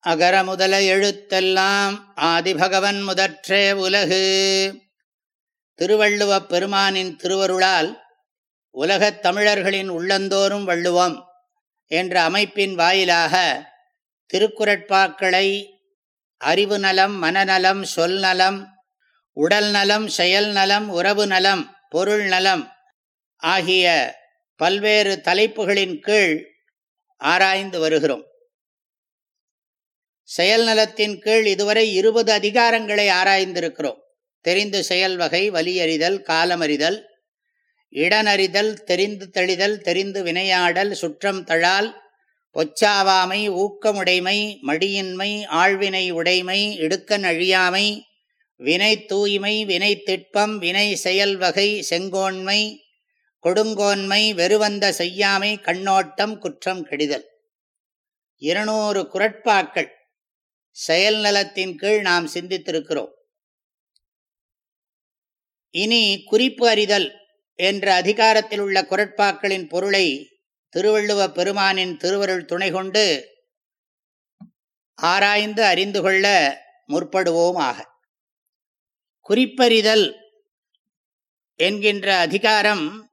அகர முதல எழுத்தெல்லாம் ஆதிபகவன் முதற்றே உலகு. திருவள்ளுவப் பெருமானின் திருவருளால் உலகத் தமிழர்களின் உள்ளந்தோறும் வள்ளுவம் என்ற அமைப்பின் வாயிலாக திருக்குறட்பாக்களை அறிவு நலம் மனநலம் சொல் நலம் உடல் நலம் செயல் நலம் உறவு நலம் பொருள் நலம் ஆகிய பல்வேறு தலைப்புகளின் கீழ் ஆராய்ந்து வருகிறோம். செயல் நலத்தின் கீழ் இதுவரை இருபது அதிகாரங்களை ஆராய்ந்திருக்கிறோம். தெரிந்து செயல் வகை வலியறிதல் காலமறிதல் இடனறிதல் தெரிந்து தெளிதல் தெரிந்து வினையாடல் சுற்றம் தழால் பொச்சாவாமை ஊக்கமுடைமை மடியின்மை ஆழ்வினை உடைமை இடுக்கன் அழியாமை வினை தூய்மை வினை திட்பம் வினை செயல் வகை செங்கோன்மை கொடுங்கோன்மை வெறுவந்த செய்யாமை கண்ணோட்டம் குற்றம் கெடிதல். இருநூறு குரட்பாக்கள். செயல் நலத்தின் கீழ் நாம் சிந்தித்திருக்கிறோம். இனி குறிப்பு அறிதல் என்ற அதிகாரத்தில் உள்ள குரட்பாக்களின் பொருளை திருவள்ளுவ பெருமானின் திருவருள் துணை கொண்டு ஆராய்ந்து அறிந்து கொள்ள முற்படுவோமாக. குறிப்பறிதல் என்கின்ற அதிகாரம்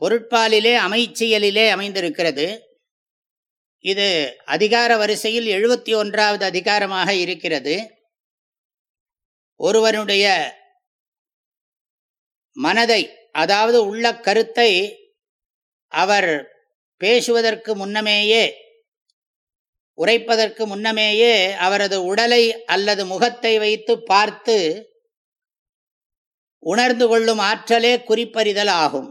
பொருட்பாலிலே அமைச்சியலிலே அமைந்திருக்கிறது. இது அதிகார வரிசையில் எழுபத்தி ஒன்றாவது அதிகாரமாக இருக்கிறது. ஒருவனுடைய மனதை அதாவது உள்ள கருத்தை அவர் பேசுவதற்கு முன்னமேயே உரைப்பதற்கு முன்னமேயே அவரது உடலை அல்லது முகத்தை வைத்து பார்த்து உணர்ந்து கொள்ளும் ஆற்றலே குறிப்பறிதல் ஆகும்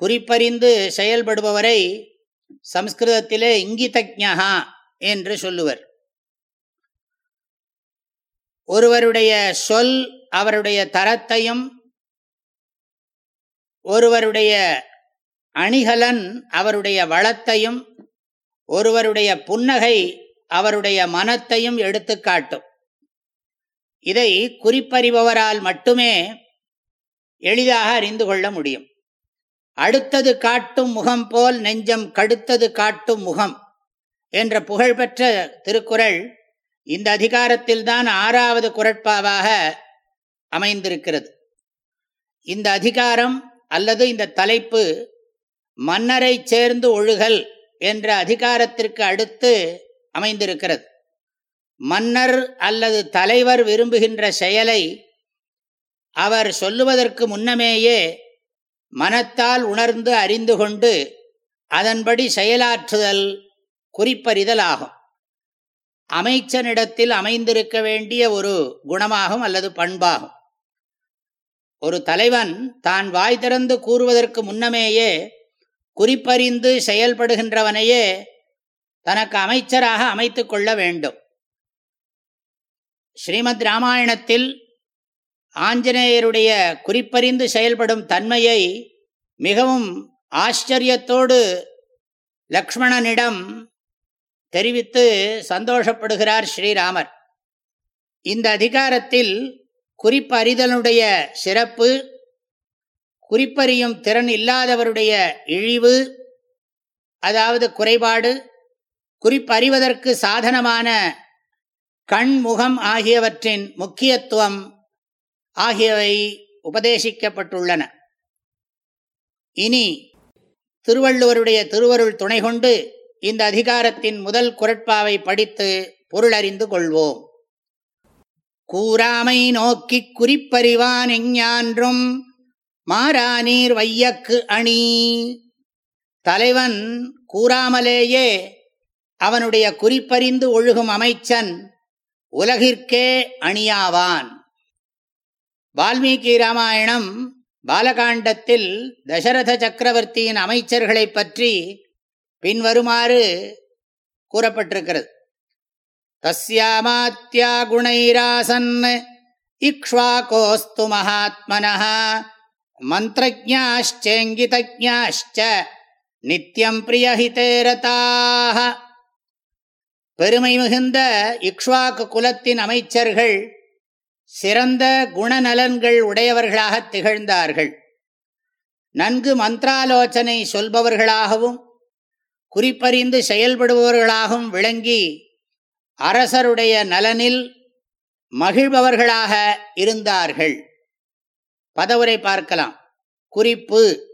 குறிப்பறிந்து செயல்படுபவரை சம்ஸ்கிருதத்திலே இங்கிதஜா என்று சொல்லுவர். ஒருவருடைய சொல் அவருடைய தரத்தையும் ஒருவருடைய அணிகலன் அவருடைய வளத்தையும் ஒருவருடைய புன்னகை அவருடைய மனத்தையும் எடுத்துக்காட்டும் இதை குறிப்பறிபவரால் மட்டுமே எளிதாக அறிந்து கொள்ள முடியும். அடுத்தது காட்டும் முகம் போல் நெஞ்சம் கடுத்தது காட்டும் முகம் என்ற புகழ்பெற்ற திருக்குறள் இந்த அதிகாரத்தில்தான் ஆறாவது குரட்பாவாக அமைந்திருக்கிறது. இந்த அதிகாரம் அல்லது இந்த தலைப்பு மன்னரை சேர்ந்து ஒழுகல் என்ற அதிகாரத்திற்கு அடுத்து அமைந்திருக்கிறது. மன்னர் அல்லது தலைவர் விரும்புகின்ற செயலை அவர் சொல்லுவதற்கு முன்னமேயே மனத்தால் உணர்ந்து அறிந்து கொண்டு அதன்படி செயலாற்றுதல் குறிப்பறிதல் ஆகும் அமைச்சனிடத்தில் அமைந்திருக்க வேண்டிய ஒரு குணமாகும் அல்லது பண்பாகும். ஒரு தலைவன் தான் வாய் திறந்து கூறுவதற்கு முன்னமேயே குறிப்பறிந்து செயல்படுகின்றவனையே தனக்கு அமைச்சராக அமைத்து கொள்ள வேண்டும். ஸ்ரீமத் ராமாயணத்தில் ஆஞ்சநேயருடைய குறிப்பறிந்து செயல்படும் தன்மையை மிகவும் ஆச்சரியத்தோடு லக்ஷ்மணனிடம் தெரிவித்து சந்தோஷப்படுகிறார் ஸ்ரீராமர். இந்த அதிகாரத்தில் குறிப்பறிதலுடைய சிறப்பு குறிப்பறியும் திறன் இல்லாதவருடைய இழிவு அதாவது குறைபாடு குறிப்பறிவதற்கு சாதனமான கண் முகம் ஆகியவற்றின் முக்கியத்துவம் ஆகியவை உபதேசிக்கப்பட்டுள்ளன. இனி திருவள்ளுவருடைய திருவருள் துணை கொண்டு இந்த அதிகாரத்தின் முதல் குரட்பாவை படித்து பொருளறிந்து கொள்வோம். கூறாமை நோக்கி குறிப்பறிவான் எஞ்ஞான்றும் மாறானீர் வையக்கு அணி. தலைவன் கூறாமலேயே அவனுடைய குறிப்பறிந்து ஒழுகும் அமைச்சன் உலகிற்கே அணியாவான். வால்மீகி ராமாயணம் பாலகாண்டத்தில் தசரத சக்கரவர்த்தியின் அமைச்சர்களை பற்றி பின்வருமாறு கூறப்பட்டிருக்கிறது. தஸ்யாமாத்தியா குணைராசன் இக்ஷ்வாகோஸ்து மகாத்மன மந்திரஜாச்சேங்கிதஜாச்ச நித்தியம் பிரியஹிதேரதாக பெருமை மிகுந்த இக்ஷ்வாக்கு குலத்தின் அமைச்சர்கள் சிறந்த குணநலன்கள் உடையவர்களாக திகழ்ந்தார்கள். நன்கு மந்திராலோசனை சொல்பவர்களாகவும் குறிப்பறிந்து செயல்படுபவர்களாகவும் விளங்கி அரசருடைய நலனில் மகிழ்பவர்களாக இருந்தார்கள். பதவுரை பார்க்கலாம். குறிப்பு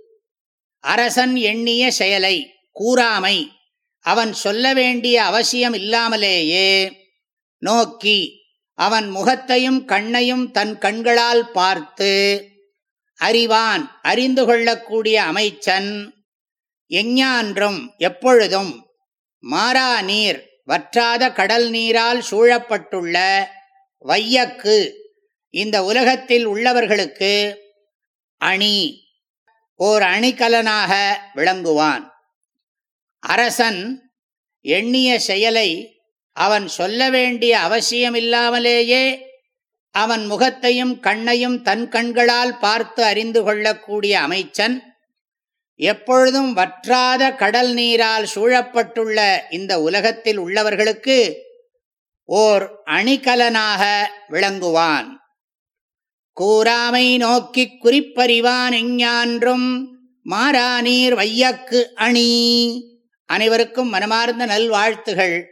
அரசன் எண்ணிய செயலை கூறாமை அவன் சொல்ல வேண்டிய அவசியம் இல்லாமலேயே நோக்கி அவன் முகத்தையும் கண்ணையும் தன் கண்களால் பார்த்து அறிவான் அறிந்து கொள்ளக்கூடிய அமைச்சன் எஞ்ஞான்றும் எப்பொழுதும் மாறா நீர் வற்றாத கடல் நீரால் சூழப்பட்டுள்ள வையக்கு இந்த உலகத்தில் உள்ளவர்களுக்கு அணி ஓர் அணிகலனாக விளங்குவான். அரசன் எண்ணிய செயலை அவன் சொல்ல வேண்டிய அவசியமில்லாமலேயே அவன் முகத்தையும் கண்ணையும் தன் கண்களால் பார்த்து அறிந்து கொள்ளக்கூடிய அமைச்சன் எப்பொழுதும் வற்றாத கடல் நீரால் சூழப்பட்டுள்ள இந்த உலகத்தில் உள்ளவர்களுக்கு ஓர் அணிகலனாக விளங்குவான். கூறாமை நோக்கிக் குறிப்பறிவான் எஞ்ஞான்றும் மாறாநீர் வையக்கு அணி. அனைவருக்கும் மனமார்ந்த நல்வாழ்த்துகள்.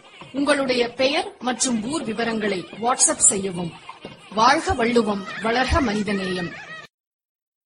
உங்களுடைய பெயர் மற்றும் ஊர் விவரங்களை வாட்ஸ்அப் செய்யவும். வாழ்க வள்ளுவம் வளர்க மனிதநேயம்.